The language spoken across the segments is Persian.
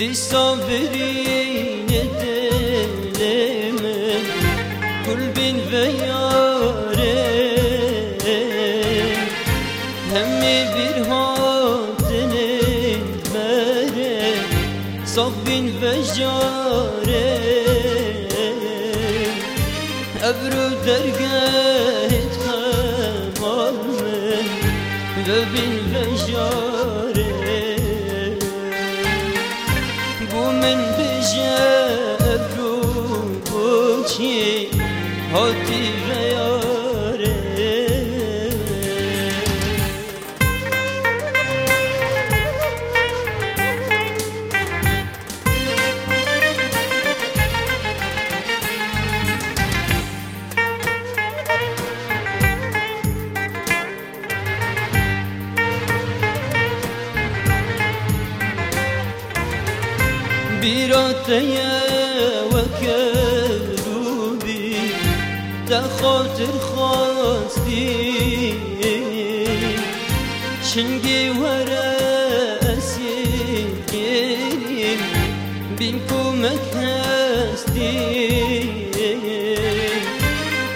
Disabrine deleme Kulbin ve yare Hemmi bir hadene mere Sabbin ve jare. Ebru dergah et kemal ve bin شی هتی واره برات تا خاطر خواستی. چنگی وره اسیریم بین کمک هستی.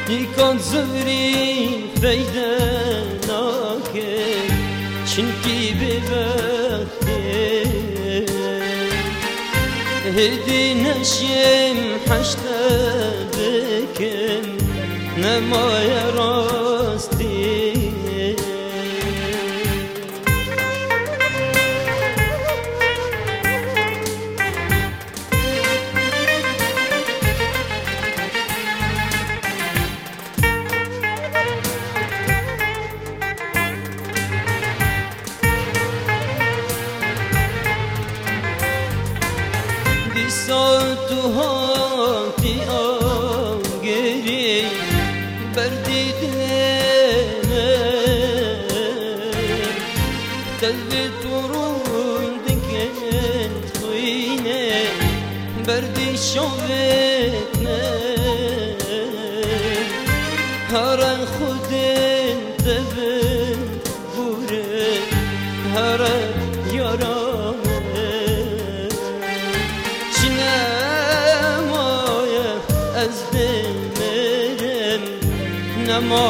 نیکان زوری فیده ناکه چنکی به وقتی. هدي نشيم حشتا بكم moje rosti. This old to زغ تروند گنت وینه بر دیشونت نه. هران خود انت به وره هر یاره نه چنمو از بینم نه مو